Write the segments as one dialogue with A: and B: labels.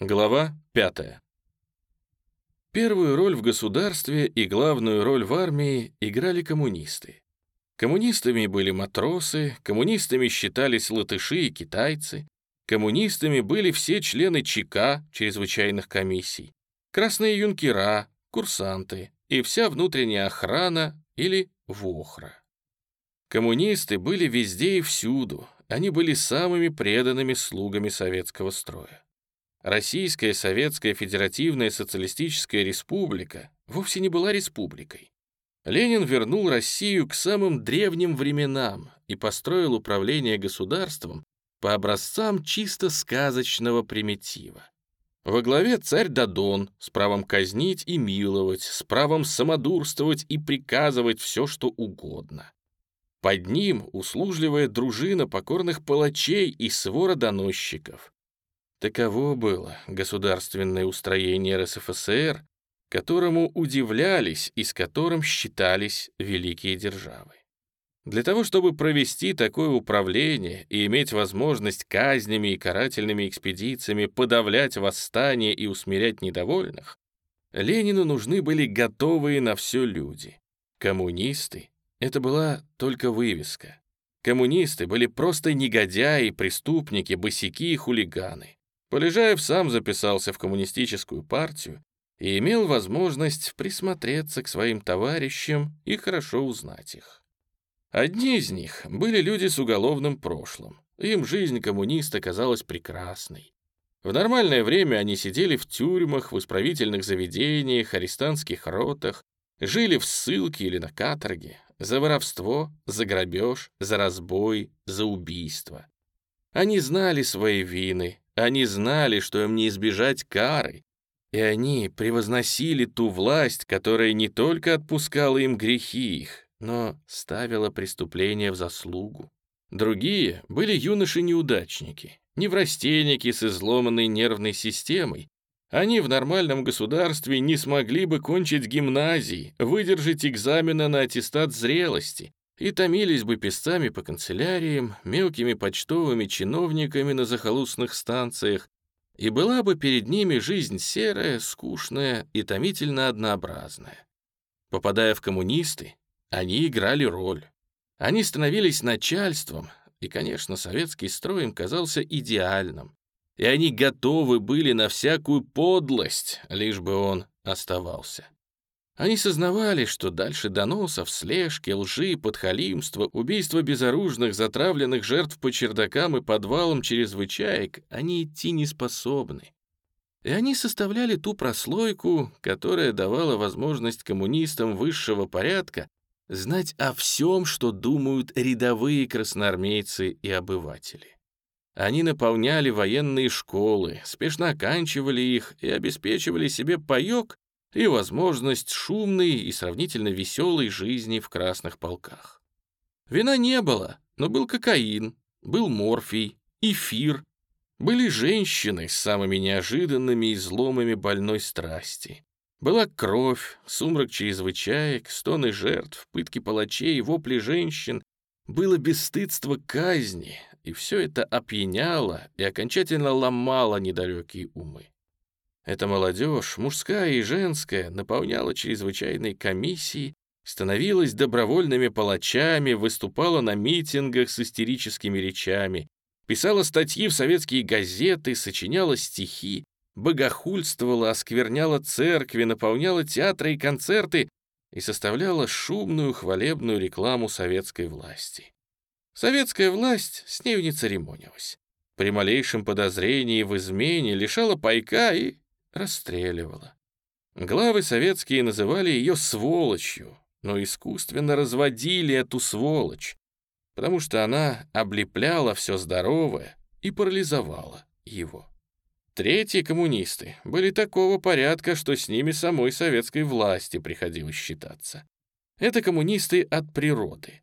A: Глава 5. Первую роль в государстве и главную роль в армии играли коммунисты. Коммунистами были матросы, коммунистами считались латыши и китайцы, коммунистами были все члены ЧК, чрезвычайных комиссий, красные юнкера, курсанты и вся внутренняя охрана или ВОХРа. Коммунисты были везде и всюду, они были самыми преданными слугами советского строя. Российская Советская Федеративная Социалистическая Республика вовсе не была республикой. Ленин вернул Россию к самым древним временам и построил управление государством по образцам чисто сказочного примитива. Во главе царь Дадон с правом казнить и миловать, с правом самодурствовать и приказывать все, что угодно. Под ним услужливая дружина покорных палачей и свора доносчиков. Таково было государственное устроение РСФСР, которому удивлялись и с которым считались великие державы. Для того, чтобы провести такое управление и иметь возможность казнями и карательными экспедициями подавлять восстания и усмирять недовольных, Ленину нужны были готовые на все люди. Коммунисты — это была только вывеска. Коммунисты были просто негодяи, преступники, босяки и хулиганы. Полежаев сам записался в коммунистическую партию и имел возможность присмотреться к своим товарищам и хорошо узнать их. Одни из них были люди с уголовным прошлым. Им жизнь коммуниста казалась прекрасной. В нормальное время они сидели в тюрьмах, в исправительных заведениях, арестантских ротах, жили в ссылке или на каторге, за воровство, за грабеж, за разбой, за убийство. Они знали свои вины, они знали, что им не избежать кары, и они превозносили ту власть, которая не только отпускала им грехи их, но ставила преступления в заслугу. Другие были юноши-неудачники, неврастенники с изломанной нервной системой. Они в нормальном государстве не смогли бы кончить гимназии, выдержать экзамена на аттестат зрелости, и томились бы песцами по канцеляриям, мелкими почтовыми чиновниками на захолустных станциях, и была бы перед ними жизнь серая, скучная и томительно однообразная. Попадая в коммунисты, они играли роль. Они становились начальством, и, конечно, советский строй им казался идеальным. И они готовы были на всякую подлость, лишь бы он оставался. Они сознавали, что дальше доносов, слежки, лжи, подхалимства, убийства безоружных, затравленных жертв по чердакам и подвалам чрезвычаек они идти не способны. И они составляли ту прослойку, которая давала возможность коммунистам высшего порядка знать о всем, что думают рядовые красноармейцы и обыватели. Они наполняли военные школы, спешно оканчивали их и обеспечивали себе паёк и возможность шумной и сравнительно веселой жизни в красных полках. Вина не было, но был кокаин, был морфий, эфир, были женщины с самыми неожиданными изломами больной страсти. Была кровь, сумрак чрезвычаек, стоны жертв, пытки палачей, вопли женщин. Было бесстыдство казни, и все это опьяняло и окончательно ломало недалекие умы. Эта молодежь, мужская и женская, наполняла чрезвычайные комиссии, становилась добровольными палачами, выступала на митингах с истерическими речами, писала статьи в советские газеты, сочиняла стихи, богохульствовала, оскверняла церкви, наполняла театры и концерты и составляла шумную хвалебную рекламу советской власти. Советская власть с нею не церемонилась. При малейшем подозрении в измене лишала пайка и расстреливала. Главы советские называли ее сволочью, но искусственно разводили эту сволочь, потому что она облепляла все здоровое и парализовала его. Третьи коммунисты были такого порядка, что с ними самой советской власти приходилось считаться. Это коммунисты от природы.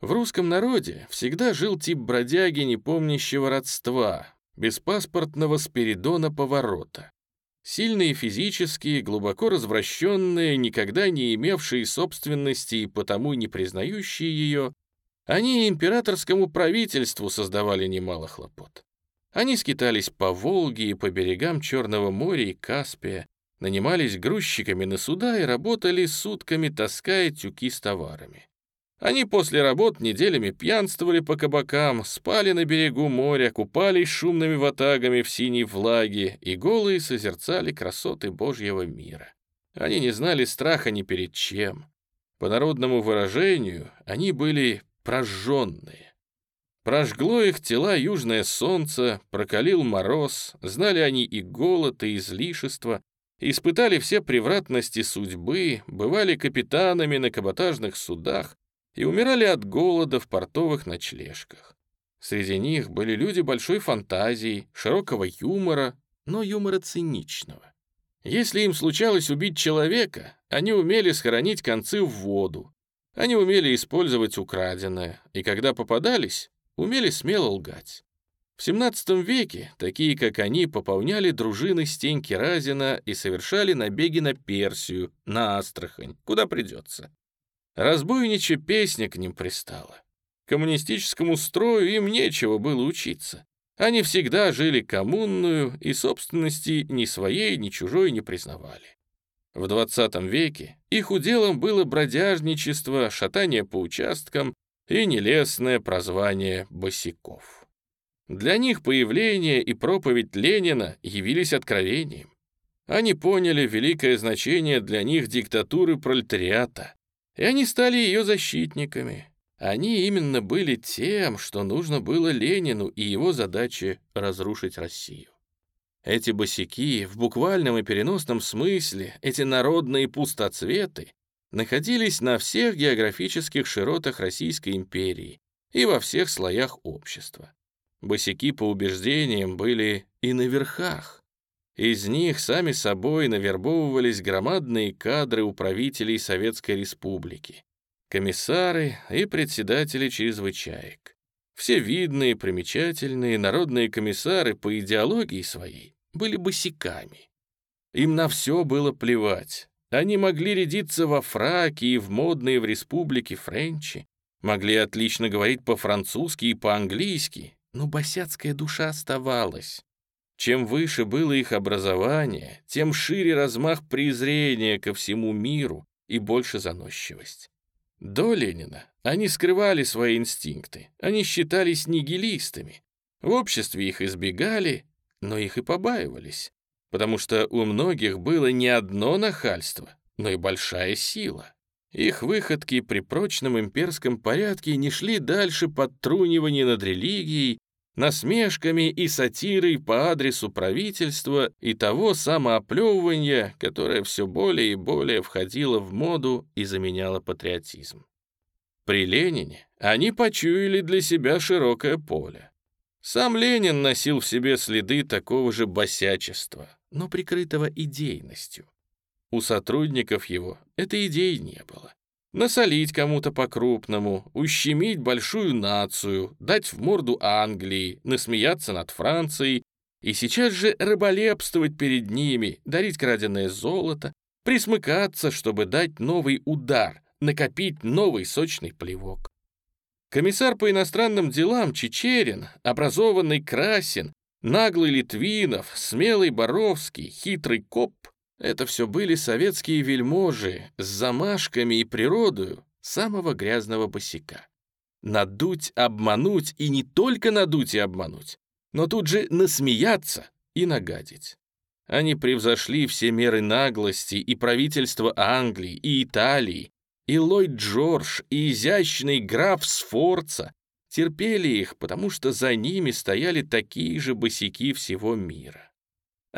A: В русском народе всегда жил тип бродяги, не помнящего родства, беспаспортного Спиридона Поворота. Сильные физически, глубоко развращенные, никогда не имевшие собственности и потому не признающие ее, они императорскому правительству создавали немало хлопот. Они скитались по Волге и по берегам Черного моря и Каспия, нанимались грузчиками на суда и работали сутками, таская тюки с товарами. Они после работ неделями пьянствовали по кабакам, спали на берегу моря, купались шумными ватагами в синей влаге и голые созерцали красоты Божьего мира. Они не знали страха ни перед чем. По народному выражению, они были прожженные. Прожгло их тела южное солнце, прокалил мороз, знали они и голод, и излишество, испытали все превратности судьбы, бывали капитанами на каботажных судах, и умирали от голода в портовых ночлежках. Среди них были люди большой фантазии, широкого юмора, но юмора циничного. Если им случалось убить человека, они умели схоронить концы в воду, они умели использовать украденное, и когда попадались, умели смело лгать. В XVII веке такие, как они, пополняли дружины Стеньки Разина и совершали набеги на Персию, на Астрахань, куда придется. Разбойничья песня к ним пристала. Коммунистическому строю им нечего было учиться. Они всегда жили коммунную и собственности ни своей, ни чужой не признавали. В 20 веке их уделом было бродяжничество, шатание по участкам и нелестное прозвание босиков. Для них появление и проповедь Ленина явились откровением. Они поняли великое значение для них диктатуры пролетариата, и они стали ее защитниками. Они именно были тем, что нужно было Ленину и его задаче разрушить Россию. Эти босяки, в буквальном и переносном смысле, эти народные пустоцветы, находились на всех географических широтах Российской империи и во всех слоях общества. Босяки по убеждениям были и на верхах, из них сами собой навербовывались громадные кадры управителей Советской Республики, комиссары и председатели чрезвычаек. Все видные, примечательные народные комиссары по идеологии своей были босиками. Им на все было плевать. Они могли рядиться во фраке и в модные в республике френчи, могли отлично говорить по-французски и по-английски, но босяцкая душа оставалась. Чем выше было их образование, тем шире размах презрения ко всему миру и больше заносчивость. До Ленина они скрывали свои инстинкты, они считались нигилистами. В обществе их избегали, но их и побаивались, потому что у многих было не одно нахальство, но и большая сила. Их выходки при прочном имперском порядке не шли дальше подтрунивания над религией насмешками и сатирой по адресу правительства и того самооплевывания, которое все более и более входило в моду и заменяло патриотизм. При Ленине они почуяли для себя широкое поле. Сам Ленин носил в себе следы такого же босячества, но прикрытого идейностью. У сотрудников его этой идеи не было насолить кому-то по-крупному, ущемить большую нацию, дать в морду Англии, насмеяться над Францией и сейчас же рыболепствовать перед ними, дарить краденое золото, присмыкаться, чтобы дать новый удар, накопить новый сочный плевок. Комиссар по иностранным делам Чечерин, образованный Красин, наглый Литвинов, смелый Боровский, хитрый Коп это все были советские вельможи с замашками и природою самого грязного босика. Надуть, обмануть и не только надуть и обмануть, но тут же насмеяться и нагадить. Они превзошли все меры наглости и правительства Англии, и Италии, и Ллойд Джордж, и изящный граф Сфорца. Терпели их, потому что за ними стояли такие же босики всего мира.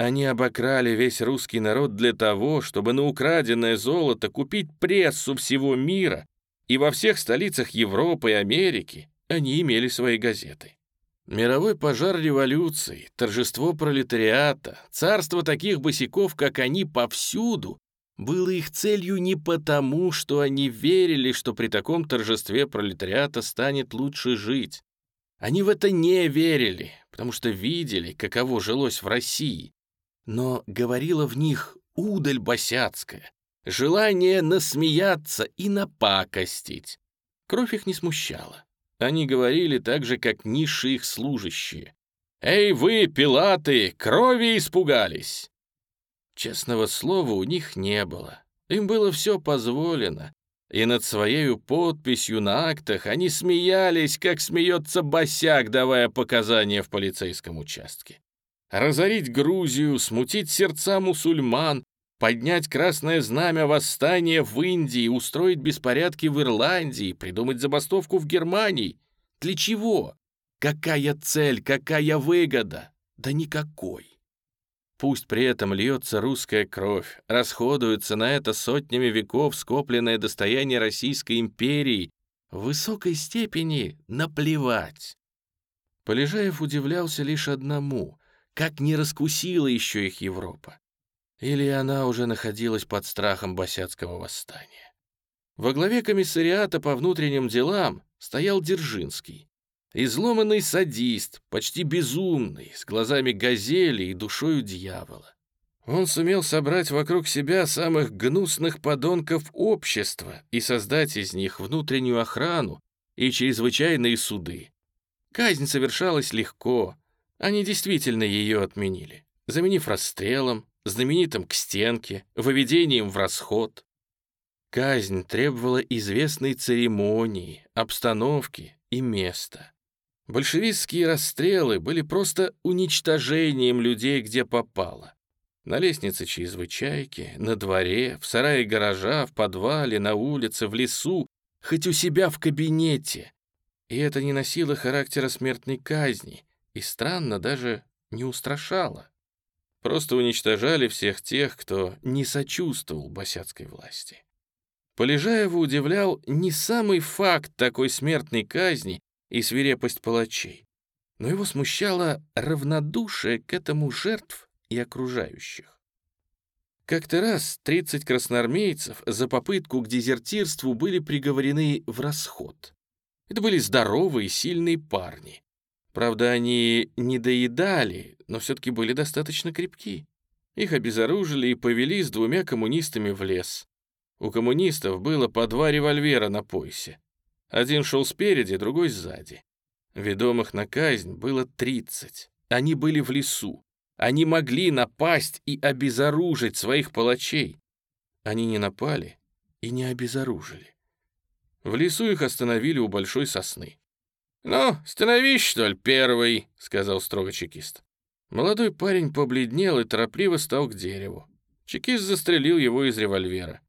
A: Они обокрали весь русский народ для того, чтобы на украденное золото купить прессу всего мира, и во всех столицах Европы и Америки они имели свои газеты. Мировой пожар революции, торжество пролетариата, царство таких босиков, как они, повсюду, было их целью не потому, что они верили, что при таком торжестве пролетариата станет лучше жить. Они в это не верили, потому что видели, каково жилось в России, но говорила в них удаль босяцкая, желание насмеяться и напакостить. Кровь их не смущала. Они говорили так же, как низшие их служащие. «Эй вы, пилаты, крови испугались!» Честного слова у них не было. Им было все позволено, и над своей подписью на актах они смеялись, как смеется босяк, давая показания в полицейском участке. Разорить Грузию, смутить сердца мусульман, поднять красное знамя восстания в Индии, устроить беспорядки в Ирландии, придумать забастовку в Германии. Для чего? Какая цель, какая выгода? Да никакой. Пусть при этом льется русская кровь, расходуется на это сотнями веков скопленное достояние Российской империи, в высокой степени наплевать. Полежаев удивлялся лишь одному, как не раскусила еще их Европа. Или она уже находилась под страхом Босяцкого восстания. Во главе комиссариата по внутренним делам стоял Дзержинский, Изломанный садист, почти безумный, с глазами газели и душою дьявола. Он сумел собрать вокруг себя самых гнусных подонков общества и создать из них внутреннюю охрану и чрезвычайные суды. Казнь совершалась легко, они действительно ее отменили, заменив расстрелом, знаменитым к стенке, выведением в расход. Казнь требовала известной церемонии, обстановки и места. Большевистские расстрелы были просто уничтожением людей, где попало. На лестнице чрезвычайки, на дворе, в сарае гаража, в подвале, на улице, в лесу, хоть у себя в кабинете. И это не носило характера смертной казни, и странно даже не устрашало. Просто уничтожали всех тех, кто не сочувствовал босяцкой власти. Полежаева удивлял не самый факт такой смертной казни, и свирепость палачей, но его смущало равнодушие к этому жертв и окружающих. Как-то раз 30 красноармейцев за попытку к дезертирству были приговорены в расход. Это были здоровые, сильные парни. Правда, они не доедали, но все-таки были достаточно крепки. Их обезоружили и повели с двумя коммунистами в лес. У коммунистов было по два револьвера на поясе. Один шел спереди, другой сзади. Ведомых на казнь было 30. Они были в лесу. Они могли напасть и обезоружить своих палачей. Они не напали и не обезоружили. В лесу их остановили у большой сосны. «Ну, становись, что ли, первый», — сказал строго чекист. Молодой парень побледнел и торопливо стал к дереву. Чекист застрелил его из револьвера.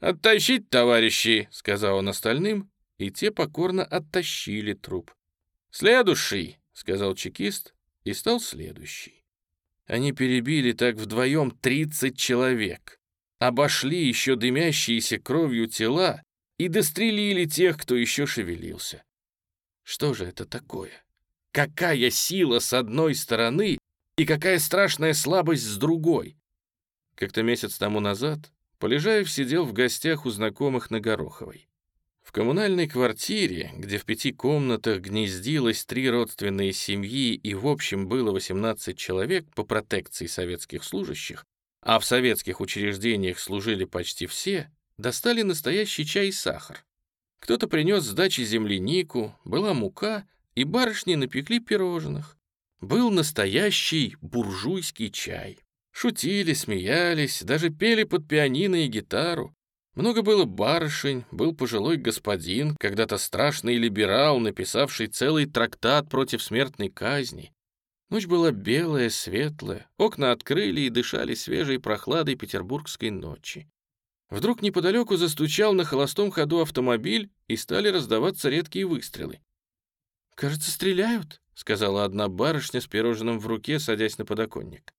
A: «Оттащить, товарищи», — сказал он остальным и те покорно оттащили труп. «Следующий!» — сказал чекист, и стал следующий. Они перебили так вдвоем тридцать человек, обошли еще дымящиеся кровью тела и дострелили тех, кто еще шевелился. Что же это такое? Какая сила с одной стороны и какая страшная слабость с другой? Как-то месяц тому назад Полежаев сидел в гостях у знакомых на Гороховой. В коммунальной квартире, где в пяти комнатах гнездилось три родственные семьи и в общем было 18 человек по протекции советских служащих, а в советских учреждениях служили почти все, достали настоящий чай и сахар. Кто-то принес с дачи землянику, была мука, и барышни напекли пирожных. Был настоящий буржуйский чай. Шутили, смеялись, даже пели под пианино и гитару. Много было барышень, был пожилой господин, когда-то страшный либерал, написавший целый трактат против смертной казни. Ночь была белая, светлая, окна открыли и дышали свежей прохладой петербургской ночи. Вдруг неподалеку застучал на холостом ходу автомобиль, и стали раздаваться редкие выстрелы. «Кажется, стреляют», — сказала одна барышня с пирожным в руке, садясь на подоконник.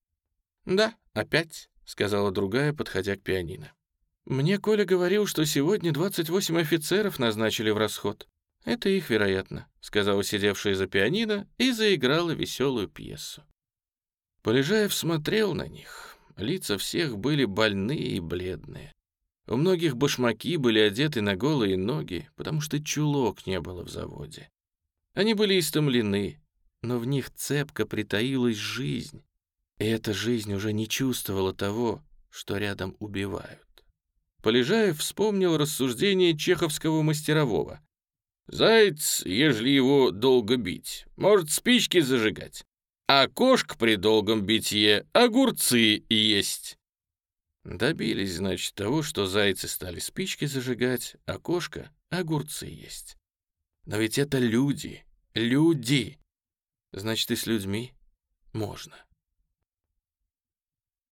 A: «Да, опять», — сказала другая, подходя к пианино. «Мне Коля говорил, что сегодня 28 офицеров назначили в расход. Это их, вероятно», — сказала сидевшая за пианино и заиграла веселую пьесу. Полежаев смотрел на них. Лица всех были больные и бледные. У многих башмаки были одеты на голые ноги, потому что чулок не было в заводе. Они были истомлены, но в них цепко притаилась жизнь, и эта жизнь уже не чувствовала того, что рядом убивают. Полежаев вспомнил рассуждение чеховского мастерового. «Заяц, ежели его долго бить, может спички зажигать. а кошка при долгом битье огурцы есть. Добились, значит, того, что зайцы стали спички зажигать, а кошка — огурцы есть. Но ведь это люди, люди. Значит, и с людьми можно.